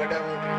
whatever.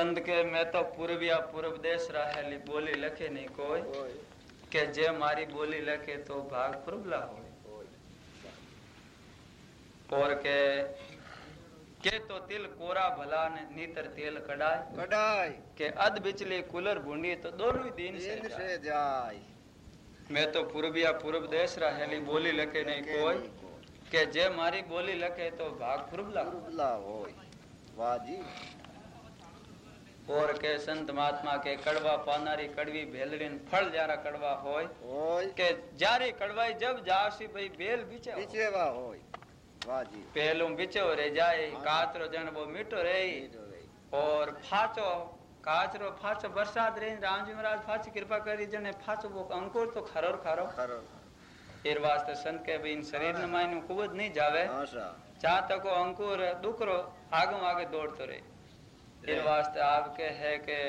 संत के मैं तो पूर्व या पूर्व देश रहेली बोली लखे नहीं कोई। के जे मारी बोली लखे तो भाग प्रबला हो और के के तो तिल कोरा भला ने नीतर तेल कड़ाई कड़ाई के अद बिचले कुलर भूंडी तो दोनों ही दिन से, जाए।, जाए। मैं तो पूर्व या पूर्व देश रहेली बोली लखे नहीं कोई। के जे मारी बोली लखे तो भाग प्रबला प्रबला हो वाजी ઓર કે સંત મહાત્મા કે કડવા પાનારી કડવી ભેલડી ફળ જયારે કડવા હોય કે જયારે કડવાઈ જબ જાશી ભાઈ ભેલ બીચે બીચેવા હોય. પહેલું બીચો રે જાય કાચરો જણબો મીઠો રે ઓર ફાચો કાચરો ફાચો વરસાદ રે રામજી મહારાજ ફાચી કૃપા કરી જને ફાચો બોક અંકુર તો ખરો. ખરો. એર વાસ્તે સંત કે ભાઈ શરીર ને માયનું ખૂબ જ નહીં જાવે. ચા તકો અંકુર ડુકરો આગમ આગે દોડતો રહે. रहे एर वास्ते आपके है के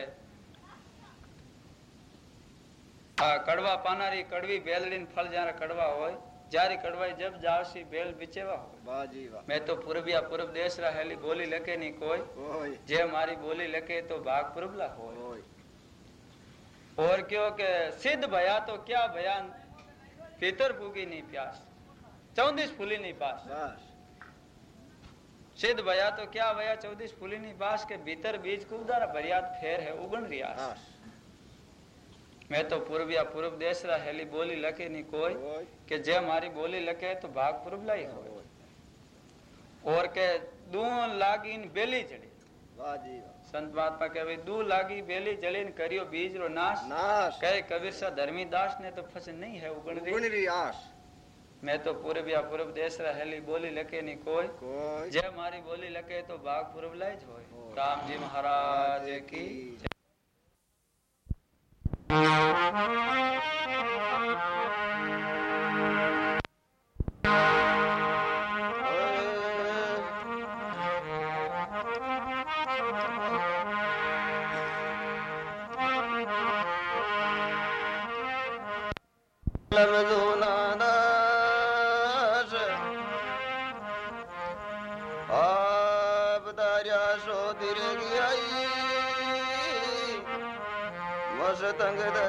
આ કડવા પાનારી કડવી બેલડીન ફળ જ્યારે કડવા હોય જ્યારે કડવાઈ જબ જાવશી બેલ બીચેવા હોય બાજી વાહ મેં તો પૂર્વિયા પૂર્વ દેશ રહેલી બોલી લખે નહીં કોઈ હોય જે મારી બોલી લખે તો ભાગ પૂર્વલા હોય હોય और क्यों के सिद्ध भया तो क्या भया भीतर पूगी नहीं प्यास चौदीस फूली नहीं पास બસ सिद्ध भया तो क्या भया चौदीस फूली बास के भीतर बीज कुदार भरियात फेर है उगण रिया मैं तो पूर्व या पूर्व देश रहा हेली बोली लके नहीं कोई के जे मारी बोली लके तो भाग पूर्व लाई हो और के दू लागी बेली जड़ी। संत महात्मा के भाई दू लागी बेली जड़ी करियो बीज रो नाश। नाश। कहे कबीर सा धर्मी दास ने तो फस नहीं है उगण री। आश मैं तो पूर्व या पूर्व देश रहेली बोली लखे नी कोई, जय मारी बोली लखे तो बाघ पूर्व लाई जो राम जी महाराज की Hello, की जय।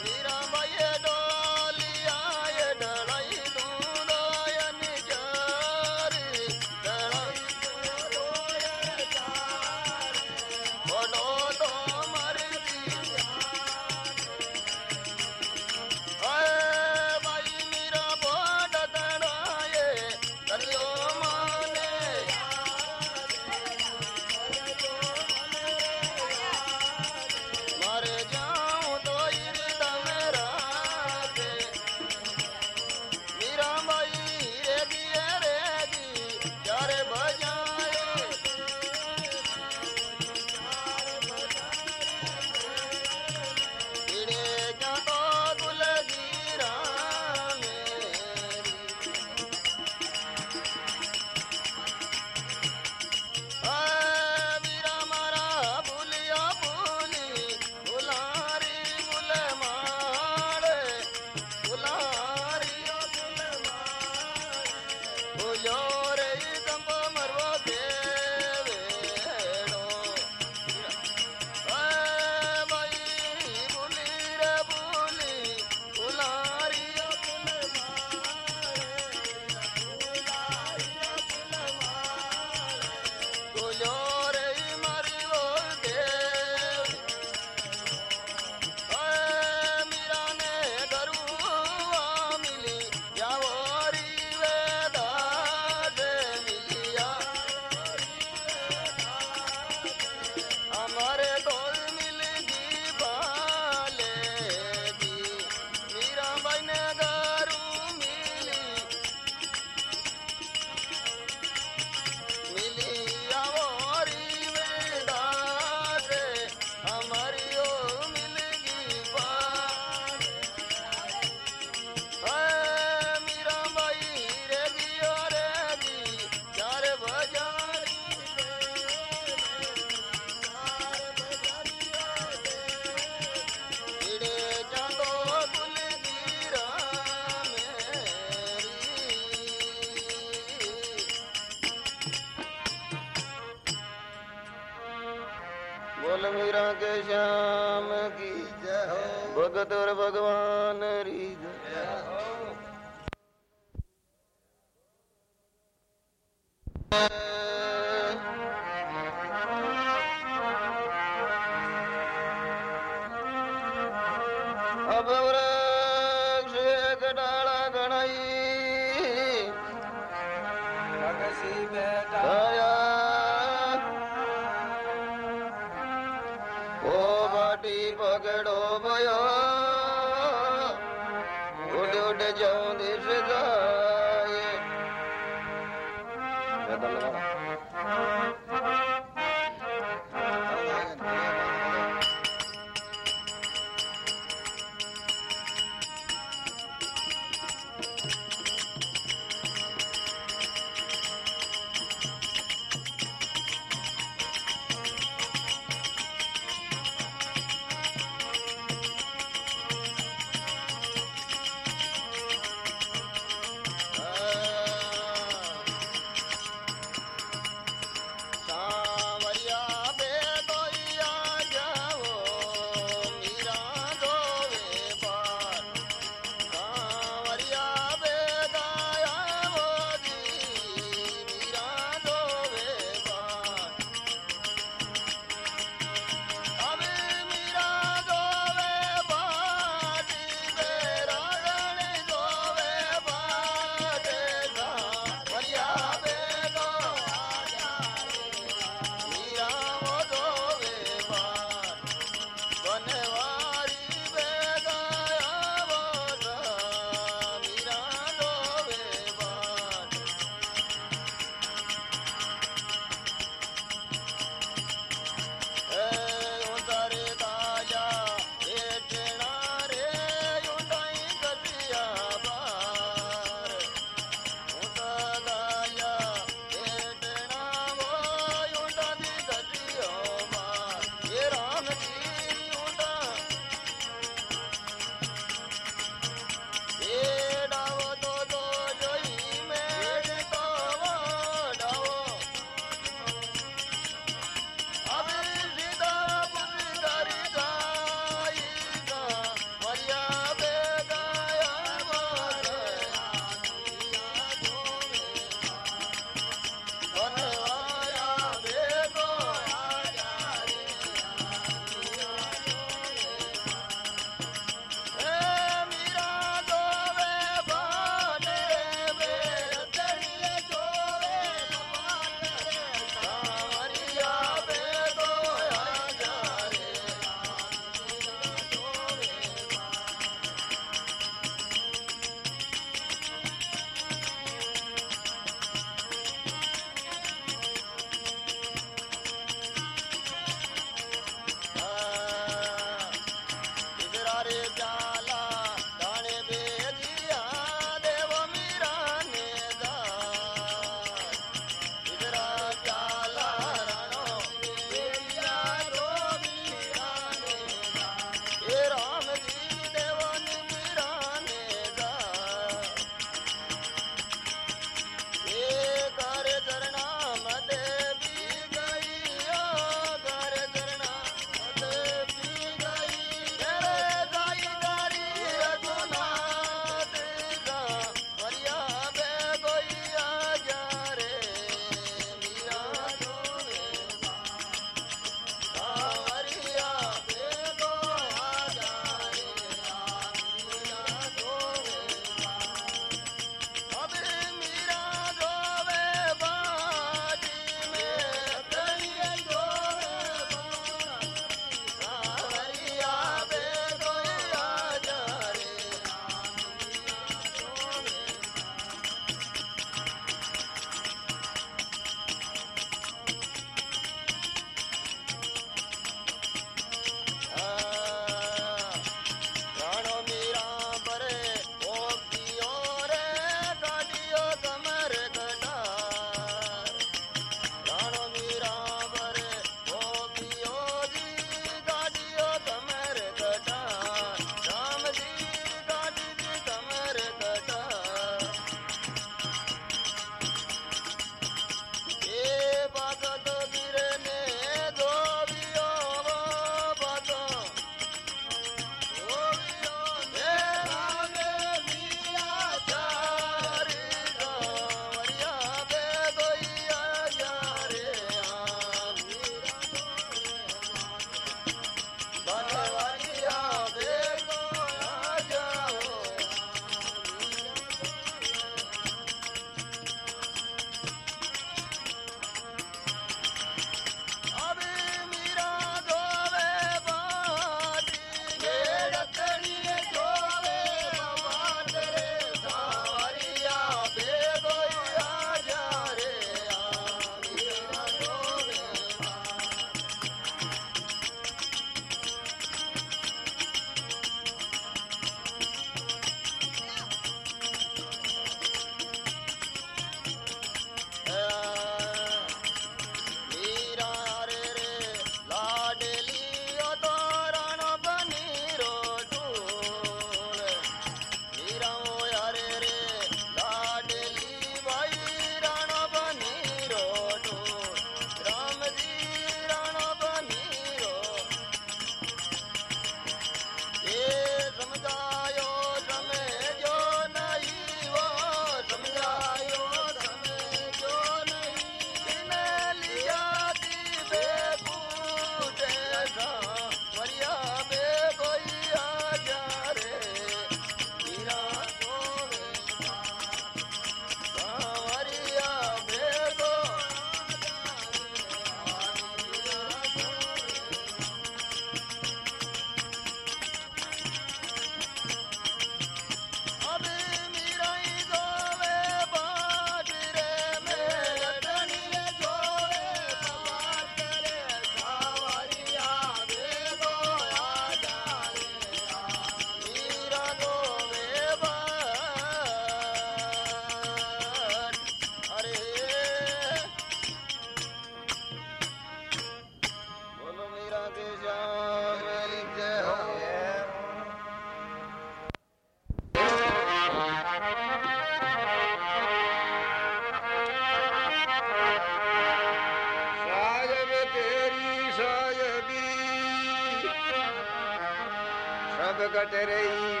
प्रकट रही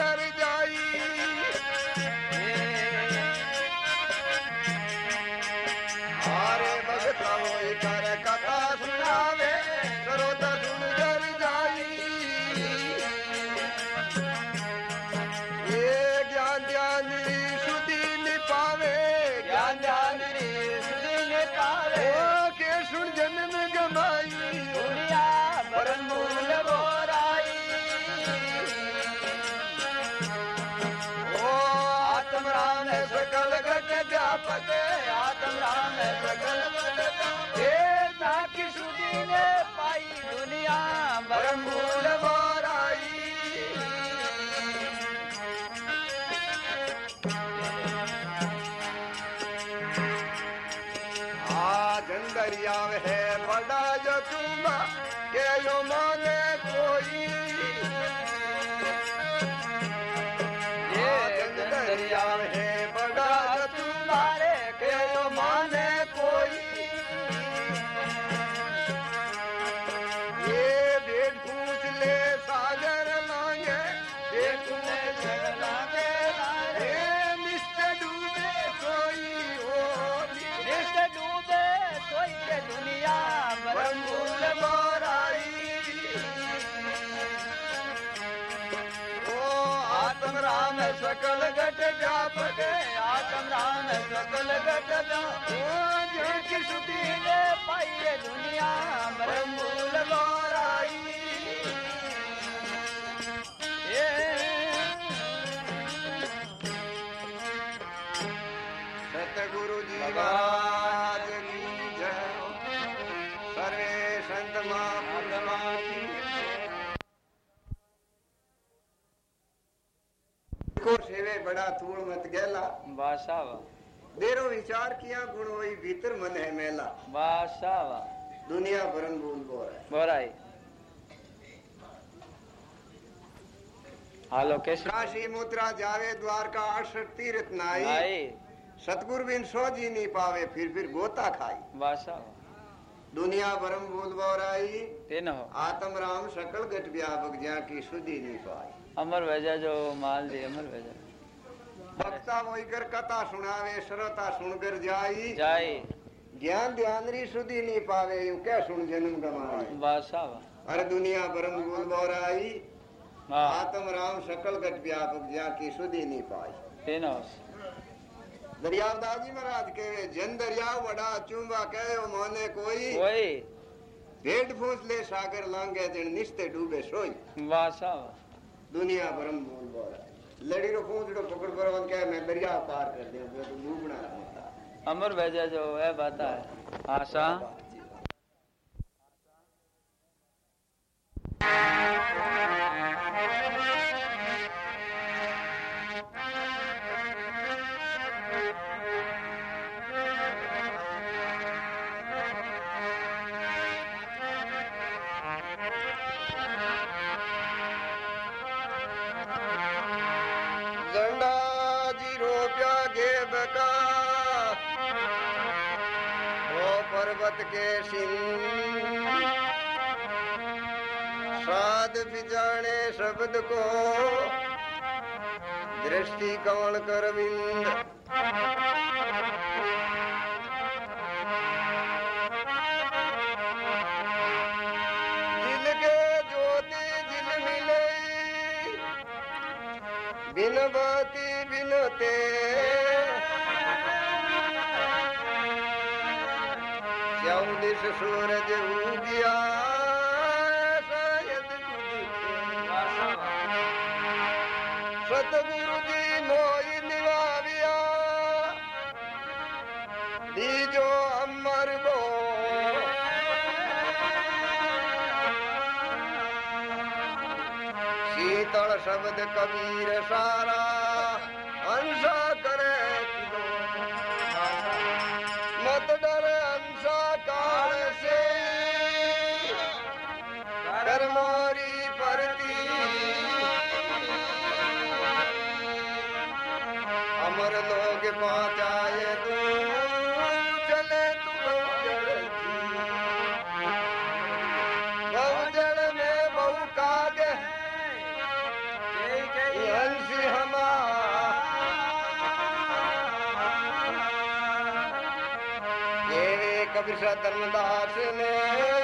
व्यापक आत्मराम प्रकल्प हे ताकि सुधी ने पाई दुनिया बरमूल बोल फटे आकमरान सकल गटदा जो किसुती ने पाई दुनिया मरमूल गोराई। सतगुरु जी महाराज की जय सर्वे संत महात्मा की को सेवे बड़ा तू गैला बादशाह देरो विचार किया गुण वही भीतर मन है मेला। बादशाह दुनिया भरन भूल बोरा बोराई। हालो कैसे? काशी मुद्रा जावे द्वारका अड़सठ तीर्थ नाई। सतगुरु बिन सो जी नहीं पावे फिर फिर गोता खाई। बादशाह दुनिया भरम भूल बोर आई हो। आत्म राम सकल गट व्यापक ज्या की सुधी नहीं पाई। अमर भेजा जो माल दी अमर भेजा हर दुनिया भरम भूल बोर आई हाँ। आत्म राम सकल व्यापक की सुधी नहीं पाई। तेन दरियावदास जी महाराज कहे जन दरियाव वड़ा चुंबा कहे मोने कोई। भेड़ फूस ले सागर लांगे जन निस्ते डूबे सोई। दुनिया भरम भूल बोल लड़ी रो पूंछड़ो पकड़ करो वन क्या मैं दरिया पार कर दे मैं तो बना होता अमर भेजा जो है बात है आशा झंडा शब्द को दृष्टि कौन कर बिंद दिल के ज्योति दिल मिले बिन बाती सूरज उगिया। सतगुरु निवारिया अमर बो। शीतल शब्द कबीर सारा धर्मदास ने